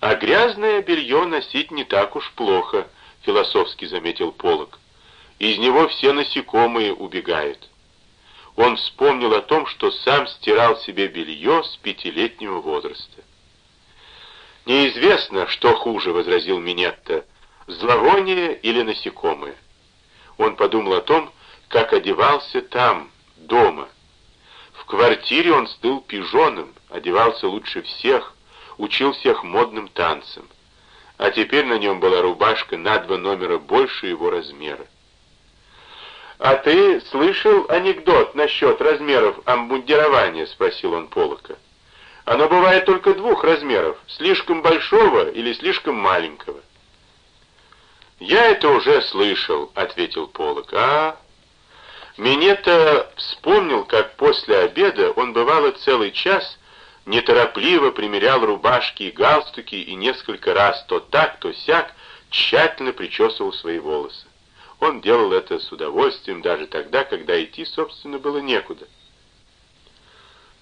А грязное белье носить не так уж плохо, философски заметил Полок. Из него все насекомые убегают. Он вспомнил о том, что сам стирал себе белье с пятилетнего возраста. «Неизвестно, что хуже», — возразил Минетта, — «зловоние или насекомые». Он подумал о том, как одевался там, дома. В квартире он стыл пижоном, одевался лучше всех, учил всех модным танцам. А теперь на нем была рубашка на два номера больше его размера. «А ты слышал анекдот насчет размеров обмундирования?» — спросил он Полока. Оно бывает только двух размеров, слишком большого или слишком маленького. «Я это уже слышал», — ответил Полок. «А, Минета вспомнил, как после обеда он бывало целый час неторопливо примерял рубашки и галстуки и несколько раз то так, то сяк тщательно причесывал свои волосы. Он делал это с удовольствием даже тогда, когда идти, собственно, было некуда.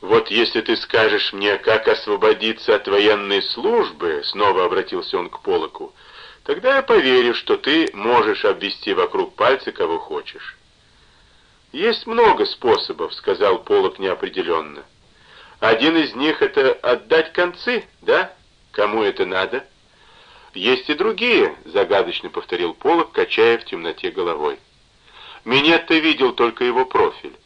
«Вот если ты скажешь мне, как освободиться от военной службы», — снова обратился он к Полоку, — «тогда я поверю, что ты можешь обвести вокруг пальца кого хочешь». «Есть много способов», — сказал Полок неопределенно. «Один из них — это отдать концы, да? Кому это надо?» «Есть и другие», — загадочно повторил Полок, качая в темноте головой. «Минетто видел только его профиль.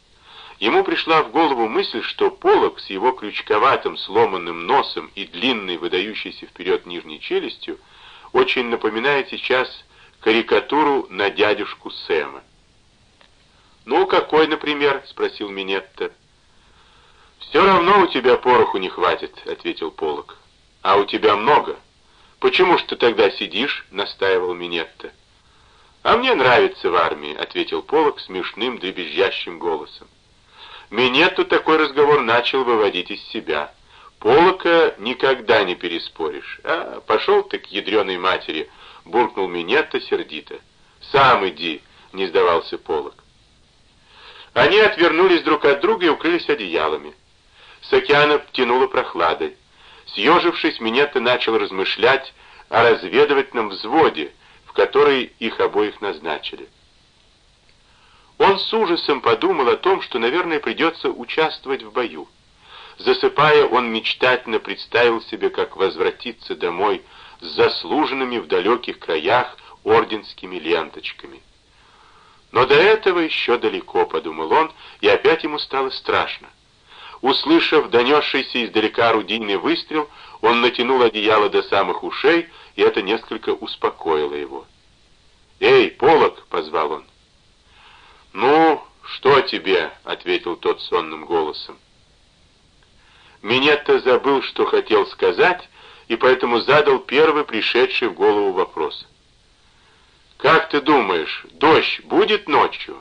Ему пришла в голову мысль, что Полок с его крючковатым сломанным носом и длинной, выдающейся вперед нижней челюстью очень напоминает сейчас карикатуру на дядюшку Сэма. «Ну, какой, например?» — спросил Минетта. «Все равно у тебя пороху не хватит», — ответил Полок. «А у тебя много. Почему ж ты тогда сидишь?» — настаивал Минетта. «А мне нравится в армии», — ответил Полок смешным дребезжащим голосом. Минетту такой разговор начал выводить из себя. Полока никогда не переспоришь. А, пошел ты к ядреной матери, буркнул Минетта сердито. Сам иди, не сдавался Полок. Они отвернулись друг от друга и укрылись одеялами. С океана тянуло прохладой. Съежившись, Минетта начал размышлять о разведывательном взводе, в который их обоих назначили. Он с ужасом подумал о том, что, наверное, придется участвовать в бою. Засыпая, он мечтательно представил себе, как возвратиться домой с заслуженными в далеких краях орденскими ленточками. Но до этого еще далеко, подумал он, и опять ему стало страшно. Услышав донесшийся издалека орудийный выстрел, он натянул одеяло до самых ушей, и это несколько успокоило его. «Эй, Полок!» — позвал он. «Ну, что тебе?» — ответил тот сонным голосом. Минетта забыл, что хотел сказать, и поэтому задал первый пришедший в голову вопрос. «Как ты думаешь, дождь будет ночью?»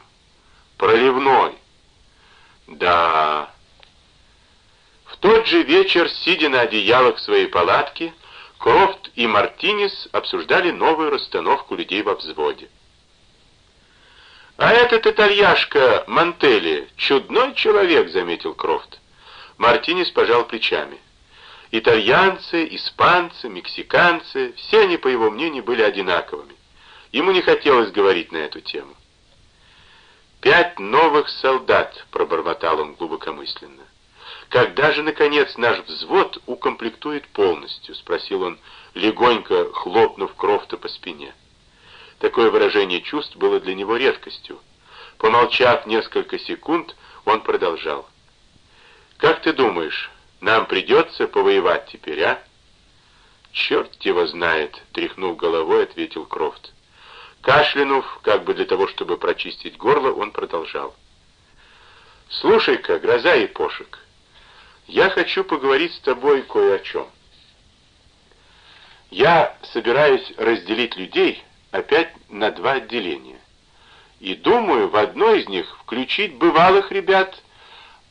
«Проливной». «Да...» Тот же вечер, сидя на одеялах своей палатки, Крофт и Мартинес обсуждали новую расстановку людей во взводе. «А этот итальяшка Мантелли — чудной человек», — заметил Крофт. Мартинес пожал плечами. Итальянцы, испанцы, мексиканцы — все они, по его мнению, были одинаковыми. Ему не хотелось говорить на эту тему. «Пять новых солдат», — пробормотал он глубокомысленно. «Когда же, наконец, наш взвод укомплектует полностью?» — спросил он, легонько хлопнув Крофта по спине. Такое выражение чувств было для него редкостью. Помолчав несколько секунд, он продолжал. «Как ты думаешь, нам придется повоевать теперь, а?» «Черт его знает», — тряхнув головой, ответил Крофт. Кашлянув, как бы для того, чтобы прочистить горло, он продолжал. «Слушай-ка, гроза и пошек, я хочу поговорить с тобой кое о чем. Я собираюсь разделить людей опять на два отделения. И думаю, в одно из них включить бывалых ребят,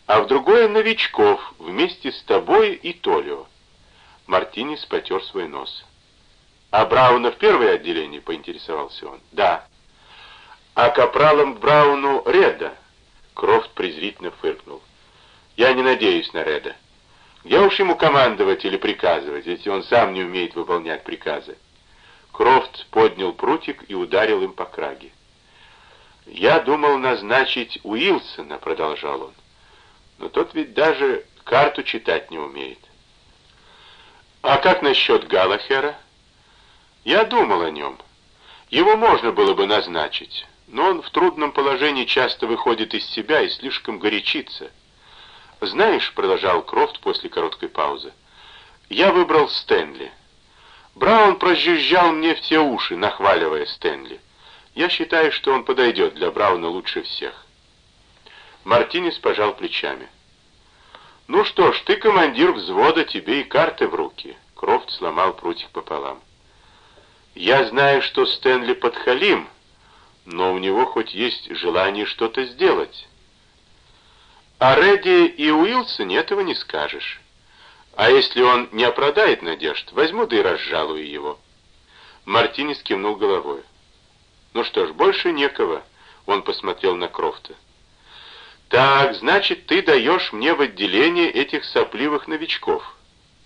а в другое новичков вместе с тобой и Толио. Мартинес потер свой нос. «А Брауна в первое отделение?» — поинтересовался он. «Да». «А капралом Брауну Реда?» Крофт презрительно фыркнул. «Я не надеюсь на Реда. Я уж ему командовать или приказывать, если он сам не умеет выполнять приказы. Крофт поднял прутик и ударил им по краге. «Я думал назначить Уилсона», — продолжал он. «Но тот ведь даже карту читать не умеет». «А как насчет Галахера?» «Я думал о нем. Его можно было бы назначить, но он в трудном положении часто выходит из себя и слишком горячится. Знаешь, — продолжал Крофт после короткой паузы, — я выбрал Стэнли. Браун прожужжал мне все уши, нахваливая Стэнли. Я считаю, что он подойдет для Брауна лучше всех. Мартинес пожал плечами. «Ну что ж, ты командир взвода, тебе и карты в руки». Крофт сломал прутик пополам. «Я знаю, что Стэнли подхалим, но у него хоть есть желание что-то сделать. О Редди и Уилсоне этого не скажешь. А если он не оправдает надежд, возьму да и разжалую его». Мартинес кивнул головой. «Ну что ж, больше некого», — он посмотрел на Крофта. «Так, значит, ты даешь мне в отделение этих сопливых новичков?»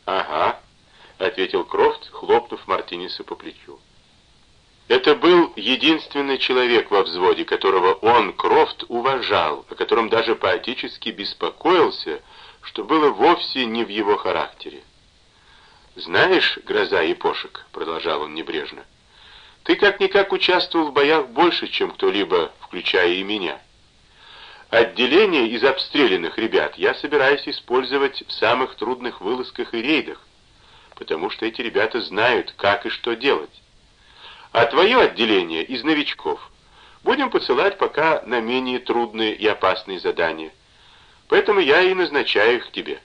«Ага», — ответил Крофт, хлопнув Мартинеса по плечу. Это был единственный человек во взводе, которого он, Крофт, уважал, о котором даже поэтически беспокоился, что было вовсе не в его характере. «Знаешь, гроза и пошек», — продолжал он небрежно, — «ты как-никак участвовал в боях больше, чем кто-либо, включая и меня». Отделение из обстрелянных ребят я собираюсь использовать в самых трудных вылазках и рейдах, потому что эти ребята знают, как и что делать. А твое отделение из новичков будем посылать пока на менее трудные и опасные задания. Поэтому я и назначаю их тебе.